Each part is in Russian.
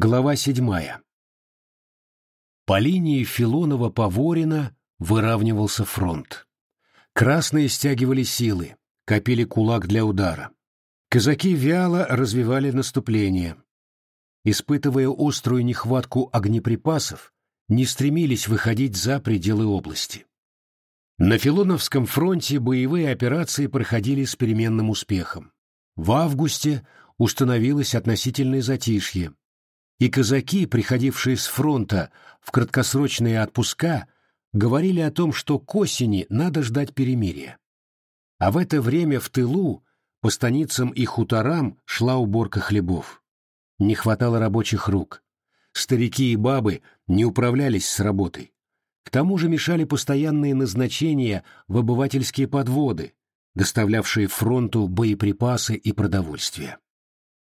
Глава седьмая. По линии Филонова-Поворина выравнивался фронт. Красные стягивали силы, копили кулак для удара. Казаки вяло развивали наступление. Испытывая острую нехватку огнеприпасов, не стремились выходить за пределы области. На Филоновском фронте боевые операции проходили с переменным успехом. В августе установилось относительное затишье, и казаки, приходившие с фронта в краткосрочные отпуска, говорили о том, что к осени надо ждать перемирия. А в это время в тылу, по станицам и хуторам, шла уборка хлебов. Не хватало рабочих рук. Старики и бабы не управлялись с работой. К тому же мешали постоянные назначения в обывательские подводы, доставлявшие фронту боеприпасы и продовольствие.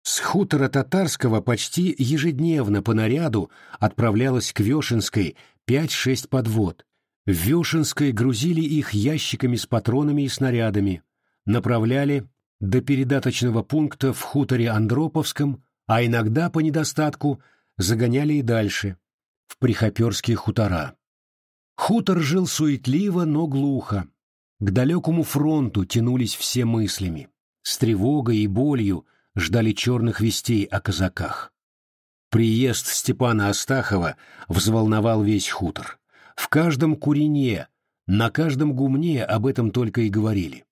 С хутора Татарского почти ежедневно по наряду отправлялось к Вешенской 5-6 подвод. В Вешенской грузили их ящиками с патронами и снарядами, направляли до передаточного пункта в хуторе Андроповском, а иногда по недостатку загоняли и дальше, в Прихоперские хутора. Хутор жил суетливо, но глухо. К далекому фронту тянулись все мыслями. С тревогой и болью ждали черных вестей о казаках. Приезд Степана Астахова взволновал весь хутор. В каждом курине, на каждом гумне об этом только и говорили.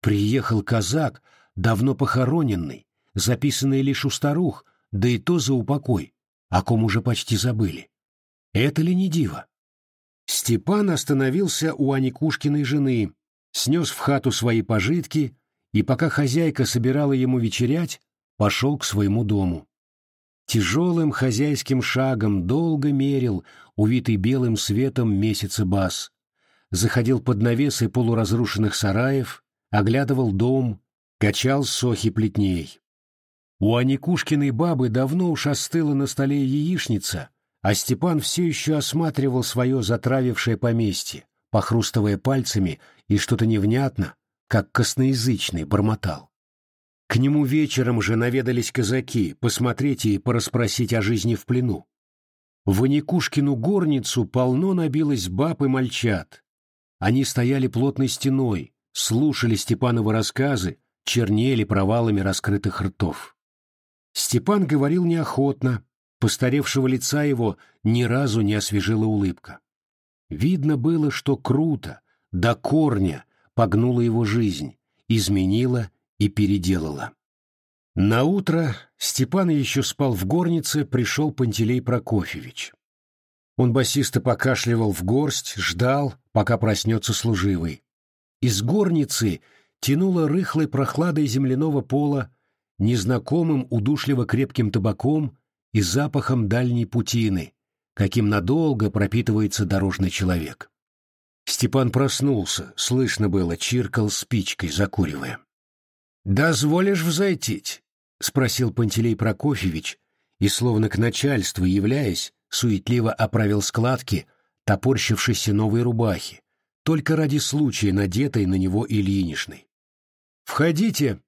Приехал казак, давно похороненный, записанный лишь у старух, да и то за упокой, о ком уже почти забыли. Это ли не диво? Степан остановился у Аникушкиной жены, снес в хату свои пожитки и пока хозяйка собирала ему вечерять, пошел к своему дому. Тяжелым хозяйским шагом долго мерил увитый белым светом месяца бас, заходил под навесы полуразрушенных сараев, оглядывал дом, качал сохи плетней. У Аникушкиной бабы давно уж остыла на столе яичница, а Степан все еще осматривал свое затравившее поместье, похрустывая пальцами и что-то невнятно, как косноязычный, бормотал. К нему вечером же наведались казаки посмотреть и порасспросить о жизни в плену. В Аникушкину горницу полно набилось баб и мальчат. Они стояли плотной стеной, слушали Степанова рассказы, чернели провалами раскрытых ртов. Степан говорил неохотно, постаревшего лица его ни разу не освежила улыбка. Видно было, что круто, до корня, погнула его жизнь, изменила и переделала. На утро Степан еще спал в горнице, пришел Пантелей Прокофьевич. Он басисто покашливал в горсть, ждал, пока проснется служивый. Из горницы тянуло рыхлой прохладой земляного пола, незнакомым удушливо крепким табаком и запахом дальней путины, каким надолго пропитывается дорожный человек. Степан проснулся, слышно было, чиркал спичкой, закуривая. «Дозволишь взойтить?» — спросил Пантелей Прокофьевич, и, словно к начальству являясь, суетливо оправил складки топорщившейся новой рубахи, только ради случая надетой на него Ильинишной. «Входите!»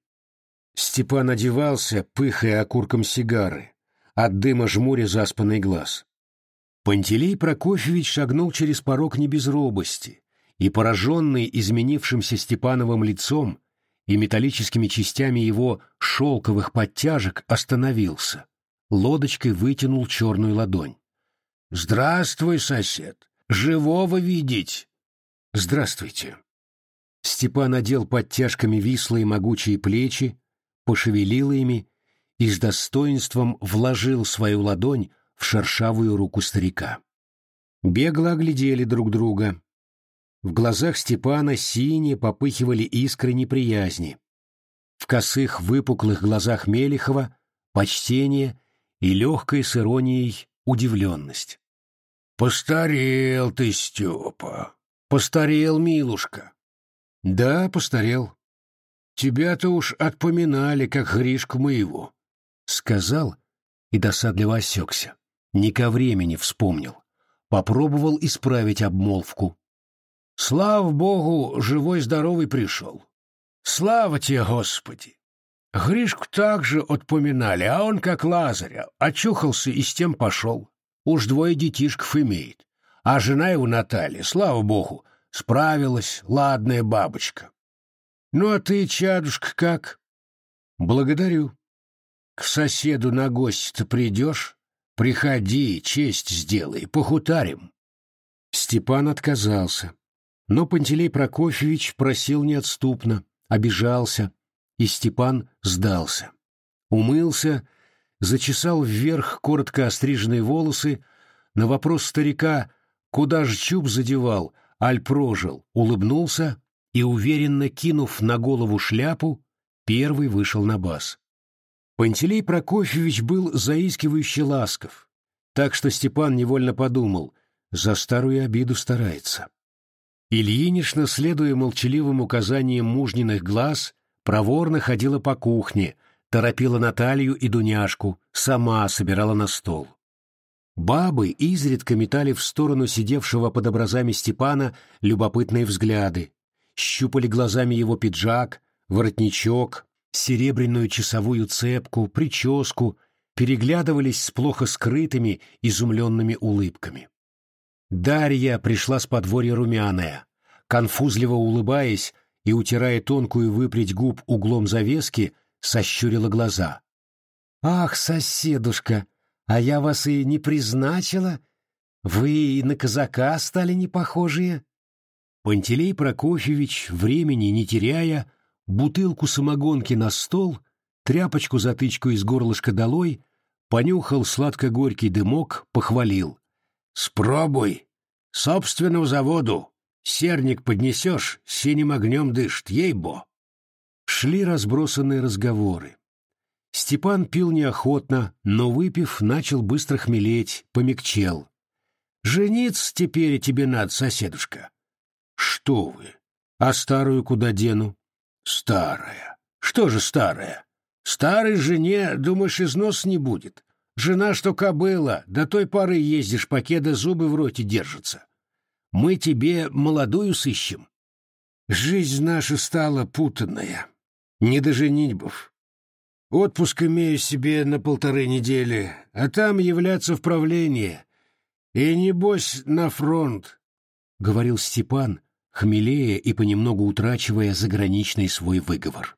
Степан одевался, пыхая окурком сигары, от дыма жмуря заспанный глаз. Пантелей Прокофьевич шагнул через порог не без робости, и, пораженный изменившимся Степановым лицом и металлическими частями его шелковых подтяжек, остановился. Лодочкой вытянул черную ладонь. «Здравствуй, сосед! Живого видеть!» «Здравствуйте!» Степан одел подтяжками вислые могучие плечи, пошевелил ими и с достоинством вложил свою ладонь в шершавую руку старика. Бегло оглядели друг друга. В глазах Степана синие попыхивали искры неприязни. В косых выпуклых глазах Мелихова почтение и легкой с иронией удивленность. «Постарел ты, Степа! Постарел, милушка!» «Да, постарел. Тебя-то уж отпоминали, как Гришку моего», — сказал и досадливо осекся. Не ко времени вспомнил. Попробовал исправить обмолвку. Слава Богу, живой-здоровый пришел. Слава тебе, Господи! Гришку также отпоминали, а он как Лазаря, очухался и с тем пошел. Уж двое детишков имеет. А жена его Наталья, слава богу, справилась, ладная бабочка. Ну а ты, чадушка, как? Благодарю. К соседу на гости-то придешь? Приходи, честь сделай, похутарим. Степан отказался. Но Пантелей Прокофьевич просил неотступно, обижался, и Степан сдался. Умылся, зачесал вверх коротко остриженные волосы, на вопрос старика «Куда же чуб задевал?» Аль прожил, улыбнулся и, уверенно кинув на голову шляпу, первый вышел на бас. Пантелей Прокофьевич был заискивающе ласков, так что Степан невольно подумал, за старую обиду старается. Ильинишна, следуя молчаливым указаниям мужниных глаз, проворно ходила по кухне, торопила Наталью и Дуняшку, сама собирала на стол. Бабы изредка метали в сторону сидевшего под образами Степана любопытные взгляды, щупали глазами его пиджак, воротничок, серебряную часовую цепку, прическу, переглядывались с плохо скрытыми, изумленными улыбками. Дарья пришла с подворья румяная, конфузливо улыбаясь и, утирая тонкую выпрядь губ углом завески, сощурила глаза. «Ах, соседушка, а я вас и не призначила? Вы и на казака стали не похожие?» Пантелей Прокофьевич, времени не теряя, бутылку самогонки на стол, тряпочку-затычку из горлышка долой, понюхал сладко-горький дымок, похвалил. Спробуй. Собственного заводу. Серник поднесешь, синим огнем дышит, ей-бо. Шли разбросанные разговоры. Степан пил неохотно, но, выпив, начал быстро хмелеть, помягчел. «Жениться теперь тебе надо, соседушка». «Что вы? А старую куда дену?» «Старая. Что же старая? Старой жене, думаешь, износ не будет. Жена что кобыла, до той поры ездишь, покеда зубы в роте держатся. Мы тебе молодую сыщем. Жизнь наша стала путанная. Не до женитьбов. Отпуск имею себе на полторы недели, а там являться в правление. И небось на фронт, — говорил Степан, хмелея и понемногу утрачивая заграничный свой выговор.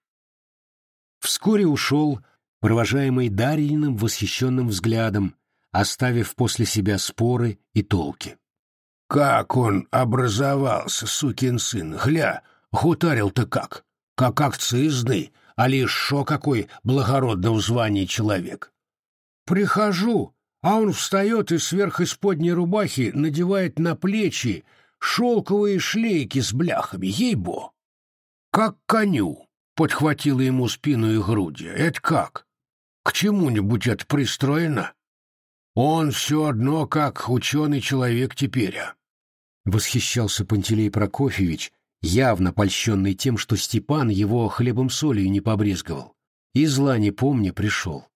Вскоре ушел, — провожаемый Дарьиным восхищенным взглядом, оставив после себя споры и толки. «Как он образовался, сукин сын! Гля, хутарил-то как! Как акцизный, а лишь шо какой благородного звания человек! Прихожу, а он встает и сверх исподней рубахи надевает на плечи шелковые шлейки с бляхами, ей-бо! Как коню!» подхватила ему спину и груди. «Это как? к чему-нибудь это пристроено? Он все одно как ученый человек теперь. А. Восхищался Пантелей Прокофьевич, явно польщенный тем, что Степан его хлебом солью не побрезговал. И зла не помня пришел.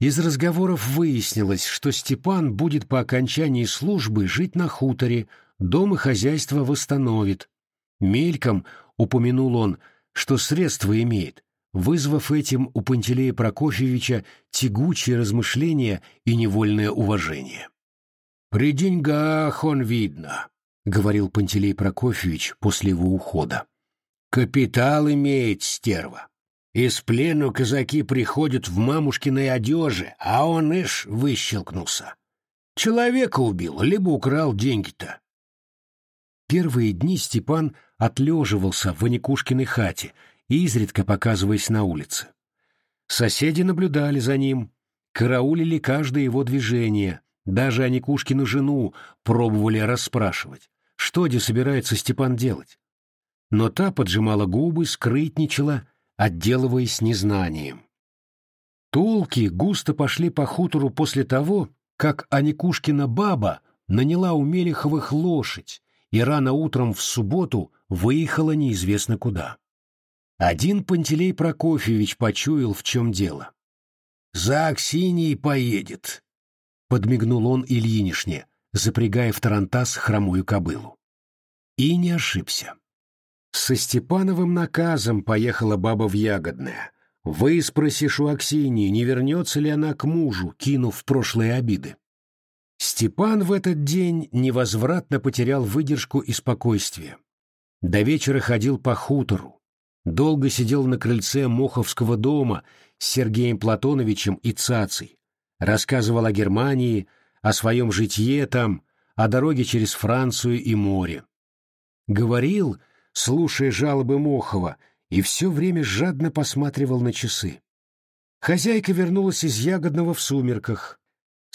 Из разговоров выяснилось, что Степан будет по окончании службы жить на хуторе, дом и хозяйство восстановит. Мельком упомянул он, что средства имеет, вызвав этим у Пантелея Прокофьевича тягучие размышления и невольное уважение. «При деньгах он видно», — говорил Пантелей Прокофьевич после его ухода. «Капитал имеет стерва. Из плену казаки приходят в мамушкиной одежи, а он, ишь, выщелкнулся. Человека убил, либо украл деньги-то». Первые дни Степан отлеживался в Аникушкиной хате — изредка показываясь на улице. Соседи наблюдали за ним, караулили каждое его движение, даже Аникушкину жену пробовали расспрашивать, что где собирается Степан делать. Но та поджимала губы, скрытничала, отделываясь незнанием. Толки густо пошли по хутору после того, как Аникушкина баба наняла у Мелеховых лошадь и рано утром в субботу выехала неизвестно куда. Один Пантелей Прокофьевич почуял, в чем дело. «За Аксиньей поедет», — подмигнул он Ильинишне, запрягая в тарантас хромую кобылу. И не ошибся. Со Степановым наказом поехала баба в Ягодное, Выспросишь у Аксинии, не вернется ли она к мужу, кинув прошлые обиды. Степан в этот день невозвратно потерял выдержку и спокойствие. До вечера ходил по хутору, долго сидел на крыльце Моховского дома с Сергеем Платоновичем и Цацей, рассказывал о Германии, о своем житье там, о дороге через Францию и море. Говорил, слушая жалобы Мохова, и все время жадно посматривал на часы. Хозяйка вернулась из Ягодного в сумерках.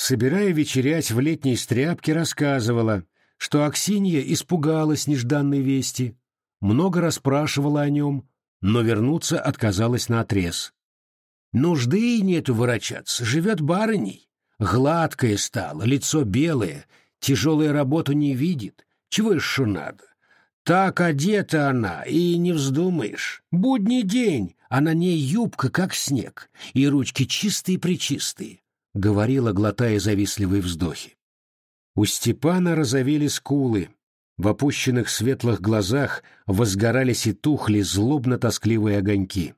Собирая вечерять в летней стряпке, рассказывала, что Аксинья испугалась нежданной вести, много расспрашивала о нем, но вернуться отказалась наотрез. Нужды и нету ворочаться, живет барыней. Гладкое стало, лицо белое, тяжелую работу не видит. Чего еще надо? Так одета она, и не вздумаешь. Будний день, а на ней юбка, как снег, и ручки чистые-пречистые, — говорила, глотая завистливые вздохи. У Степана розовели скулы, в опущенных светлых глазах возгорались и тухли злобно-тоскливые огоньки.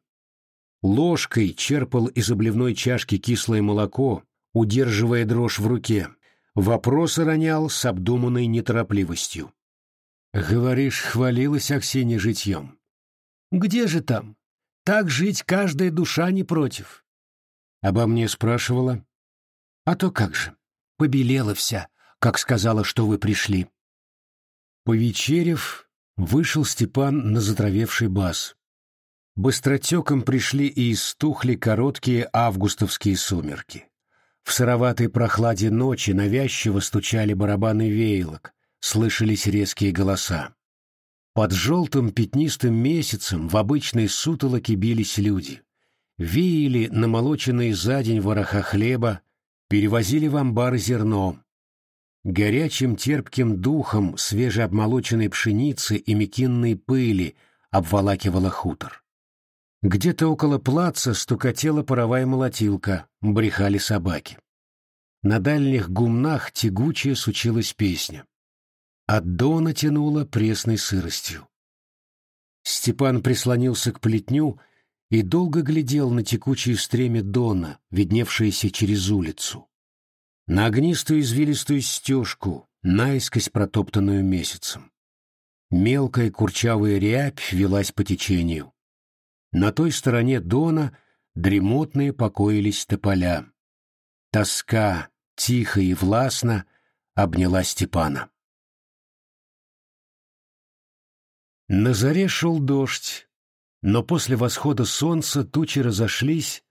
Ложкой черпал из обливной чашки кислое молоко, удерживая дрожь в руке. Вопросы ронял с обдуманной неторопливостью. «Говоришь, хвалилась Аксинья житьем?» «Где же там? Так жить каждая душа не против». Обо мне спрашивала. «А то как же, побелела вся, как сказала, что вы пришли». Повечерев, вышел Степан на затравевший бас. Быстротеком пришли и истухли короткие августовские сумерки. В сыроватой прохладе ночи навязчиво стучали барабаны веялок, слышались резкие голоса. Под желтым пятнистым месяцем в обычной сутолоке бились люди. Веяли намолоченные за день вороха хлеба, перевозили в амбар зерно, Горячим терпким духом свежеобмолоченной пшеницы и мекинной пыли обволакивала хутор. Где-то около плаца стукотела паровая молотилка, брехали собаки. На дальних гумнах тягучая сучилась песня. От дона тянуло пресной сыростью. Степан прислонился к плетню и долго глядел на текучее стремя дона, видневшееся через улицу на огнистую извилистую стежку, наискось протоптанную месяцем. Мелкая курчавая рябь велась по течению. На той стороне Дона дремотные покоились тополя. Тоска, тихо и властно, обняла Степана. На заре шел дождь, но после восхода солнца тучи разошлись,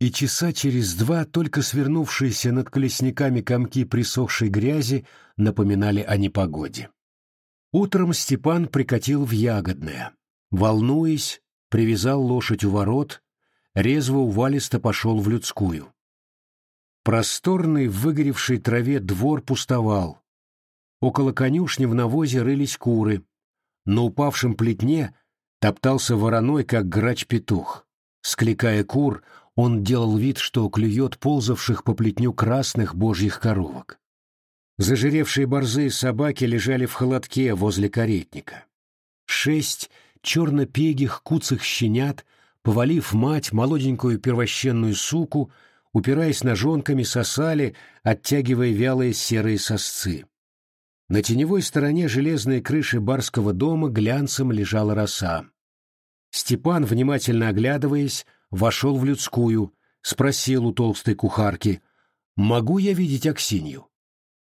и часа через два только свернувшиеся над колесниками комки присохшей грязи напоминали о непогоде. Утром Степан прикатил в Ягодное. Волнуясь, привязал лошадь у ворот, резво увалисто пошел в людскую. Просторный в выгоревшей траве двор пустовал. Около конюшни в навозе рылись куры. На упавшем плетне топтался вороной, как грач-петух. Скликая кур, он делал вид, что клюет ползавших по плетню красных божьих коровок. Зажиревшие борзые собаки лежали в холодке возле каретника. Шесть черно-пегих куцых щенят, повалив мать, молоденькую первощенную суку, упираясь ножонками, сосали, оттягивая вялые серые сосцы. На теневой стороне железной крыши барского дома глянцем лежала роса. Степан, внимательно оглядываясь, вошел в людскую, спросил у толстой кухарки, «Могу я видеть Аксинью?»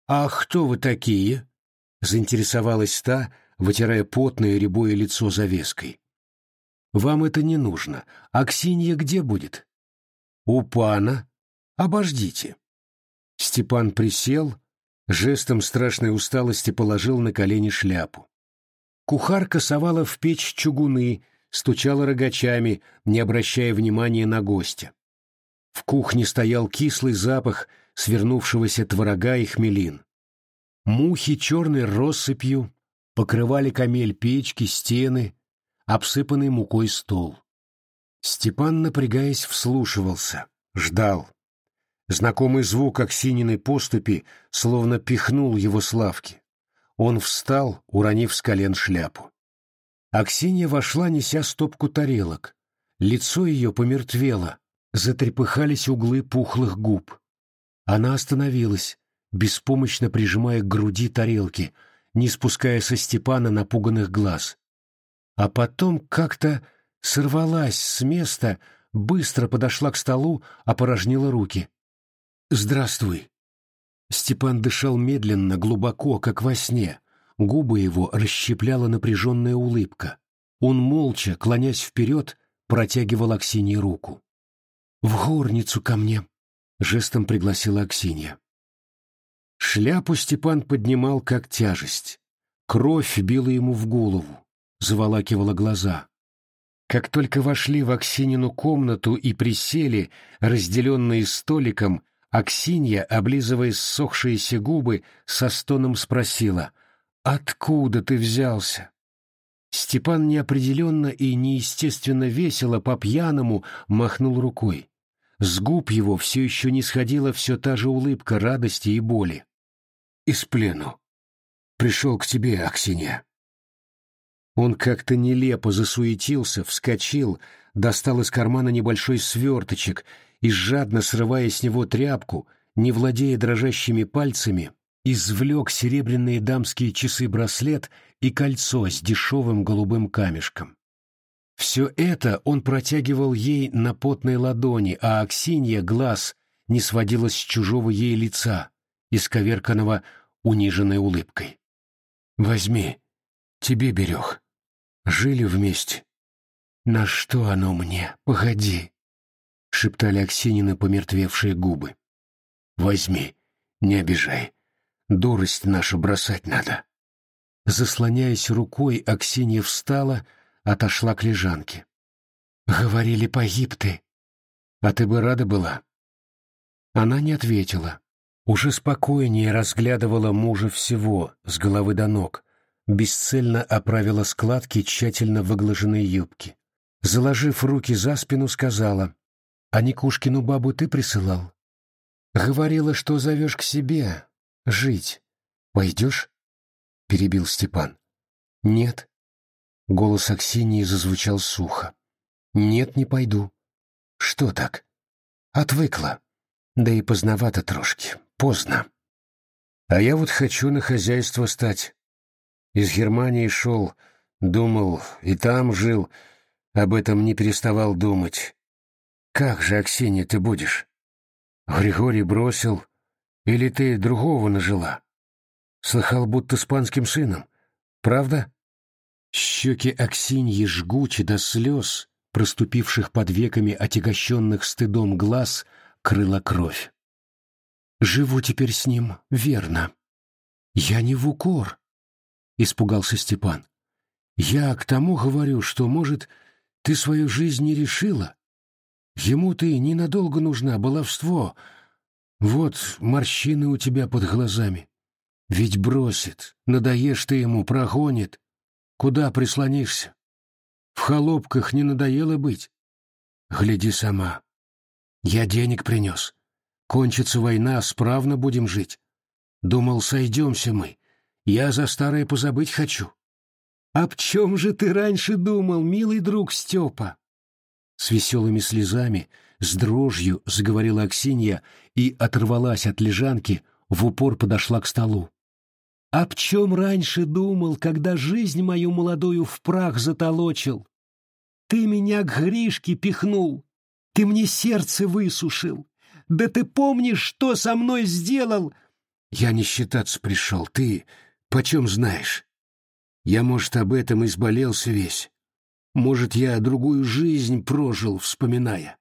«А кто вы такие?» — заинтересовалась та, вытирая потное рябое лицо завеской. «Вам это не нужно. Аксинья где будет?» «У пана. Обождите». Степан присел, жестом страшной усталости положил на колени шляпу. Кухарка совала в печь чугуны, стучала рогачами, не обращая внимания на гостя. В кухне стоял кислый запах свернувшегося творога и хмелин. Мухи черной россыпью покрывали камель печки, стены, обсыпанный мукой стол. Степан, напрягаясь, вслушивался, ждал. Знакомый звук Аксининой поступи словно пихнул его с лавки. Он встал, уронив с колен шляпу. Аксинья вошла, неся стопку тарелок. Лицо ее помертвело, затрепыхались углы пухлых губ. Она остановилась, беспомощно прижимая к груди тарелки, не спуская со Степана напуганных глаз. А потом как-то сорвалась с места, быстро подошла к столу, опорожнила руки. «Здравствуй». Степан дышал медленно, глубоко, как во сне. Губы его расщепляла напряженная улыбка. Он молча, клонясь вперед, протягивал Аксинье руку. «В горницу ко мне», — жестом пригласила Аксинья. Шляпу Степан поднимал как тяжесть. Кровь била ему в голову, заволакивала глаза. Как только вошли в Аксинину комнату и присели, разделенные столиком, Аксинья, облизывая ссохшиеся губы, со стоном спросила «Откуда ты взялся?» Степан неопределенно и неестественно весело по-пьяному махнул рукой. С губ его все еще не сходила все та же улыбка радости и боли. «Из плену. Пришел к тебе, Аксинья». Он как-то нелепо засуетился, вскочил, достал из кармана небольшой сверточек и, жадно срывая с него тряпку, не владея дрожащими пальцами, извлек серебряные дамские часы-браслет и кольцо с дешевым голубым камешком. Все это он протягивал ей на потной ладони, а Аксинья глаз не сводила с чужого ей лица, исковерканного униженной улыбкой. «Возьми, тебе берег. Жили вместе. На что оно мне? Погоди!» — шептали Аксинины помертвевшие губы. «Возьми, не обижай. Дурость нашу бросать надо». Заслоняясь рукой, Аксинья встала, отошла к лежанке. «Говорили, погиб ты. А ты бы рада была?» Она не ответила. Уже спокойнее разглядывала мужа всего, с головы до ног, бесцельно оправила складки тщательно выглаженной юбки. Заложив руки за спину, сказала, «А Никушкину бабу ты присылал?» «Говорила, что зовешь к себе. Жить. Пойдешь?» — перебил Степан. «Нет». Голос Аксинии зазвучал сухо. «Нет, не пойду». «Что так?» «Отвыкла. Да и поздновато трошки. Поздно. А я вот хочу на хозяйство стать. Из Германии шел, думал, и там жил, об этом не переставал думать. Как же, Аксинья, ты будешь? Григорий бросил, или ты другого нажила? Слыхал, будто с панским сыном. Правда? Щеки Аксиньи жгучи до слез, проступивших под веками отягощенных стыдом глаз, крыла кровь. Живу теперь с ним, верно. Я не в укор, — испугался Степан. «Я к тому говорю, что, может, ты свою жизнь не решила? Ему ты ненадолго нужна, баловство. Вот морщины у тебя под глазами. Ведь бросит, надоешь ты ему, прогонит. Куда прислонишься? В холопках не надоело быть? Гляди сама. Я денег принес. Кончится война, справно будем жить. Думал, сойдемся мы, я за старое позабыть хочу. Об чем же ты раньше думал, милый друг Степа? С веселыми слезами, с дрожью заговорила Аксинья и оторвалась от лежанки, в упор подошла к столу. Об чем раньше думал, когда жизнь мою молодую в прах затолочил? Ты меня к Гришке пихнул, ты мне сердце высушил. Да ты помнишь, что со мной сделал? Я не считаться пришел, ты Почем знаешь? Я, может, об этом изболелся весь. Может, я другую жизнь прожил, вспоминая.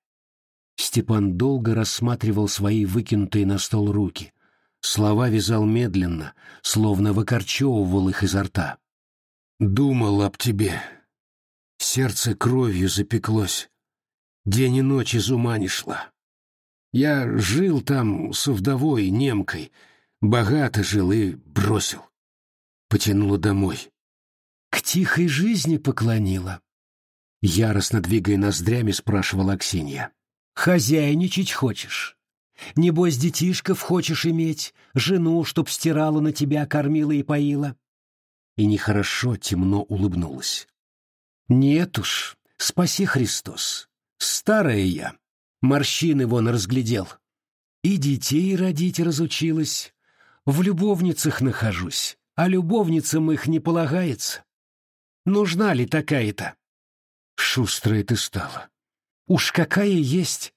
Степан долго рассматривал свои выкинутые на стол руки. Слова вязал медленно, словно выкорчевывал их изо рта. «Думал об тебе. Сердце кровью запеклось. День и ночь из ума не шла. Я жил там со вдовой, немкой, богато жил и бросил потянула домой. К тихой жизни поклонила. Яростно двигая ноздрями, спрашивала Аксинья. «Хозяйничать хочешь? Небось, детишков хочешь иметь, жену, чтоб стирала на тебя, кормила и поила?» И нехорошо темно улыбнулась. «Нет уж, Спаси Христос. Старая я, морщины вон разглядел. И детей родить разучилась. В любовницах нахожусь, а любовницам их не полагается. Нужна ли такая-то? Шустрая ты стала. Уж какая есть.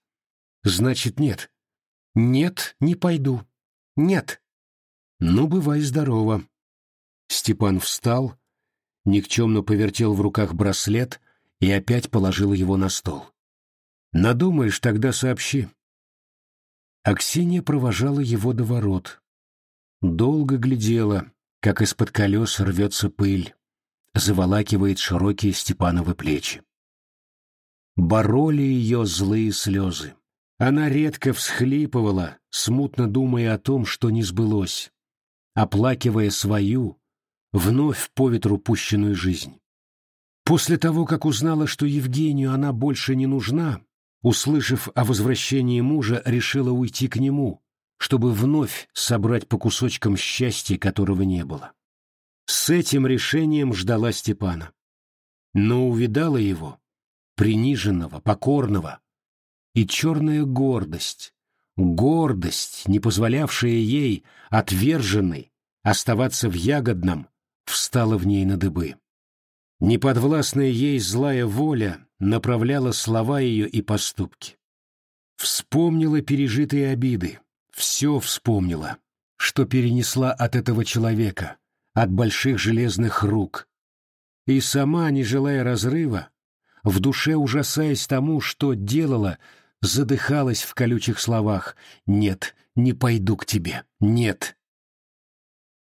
Значит, нет. Нет, не пойду. Нет. Ну, бывай здорова. Степан встал, никчемно повертел в руках браслет и опять положил его на стол. Надумаешь, тогда сообщи. Аксинья провожала его до ворот. Долго глядела, как из-под колес рвется пыль, заволакивает широкие Степановы плечи. Бороли ее злые слезы. Она редко всхлипывала, смутно думая о том, что не сбылось, оплакивая свою, вновь по ветру пущенную жизнь. После того, как узнала, что Евгению она больше не нужна, услышав о возвращении мужа, решила уйти к нему, чтобы вновь собрать по кусочкам счастья, которого не было. С этим решением ждала Степана. Но увидала его, приниженного, покорного, и черная гордость, гордость, не позволявшая ей, отверженной, оставаться в ягодном, встала в ней на дыбы. Неподвластная ей злая воля направляла слова ее и поступки. Вспомнила пережитые обиды, все вспомнила, что перенесла от этого человека, от больших железных рук. И сама, не желая разрыва, в душе ужасаясь тому, что делала, задыхалась в колючих словах «Нет, не пойду к тебе, нет».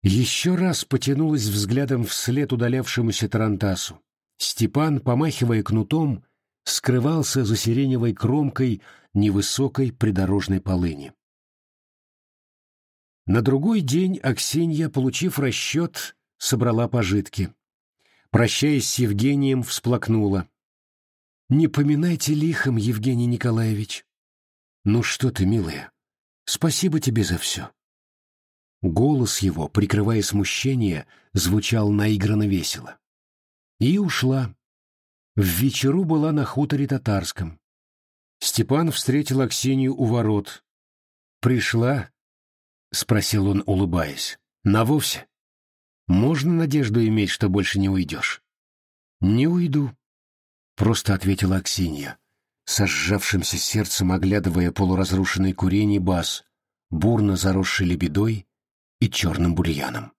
Еще раз потянулась взглядом вслед удалявшемуся Тарантасу. Степан, помахивая кнутом, скрывался за сиреневой кромкой невысокой придорожной полыни. На другой день Аксинья, получив расчет, собрала пожитки. Прощаясь с Евгением, всплакнула. «Не поминайте лихом, Евгений Николаевич». «Ну что ты, милая, спасибо тебе за все». Голос его, прикрывая смущение, звучал наигранно весело. И ушла. В вечеру была на хуторе татарском. Степан встретил Аксинью у ворот. «Пришла?» — спросил он, улыбаясь. «На вовсе? Можно надежду иметь, что больше не уйдешь?» «Не уйду», — просто ответила Аксинья, со сердцем оглядывая полуразрушенный курение баз, бурно заросший лебедой, и черным бурьяном.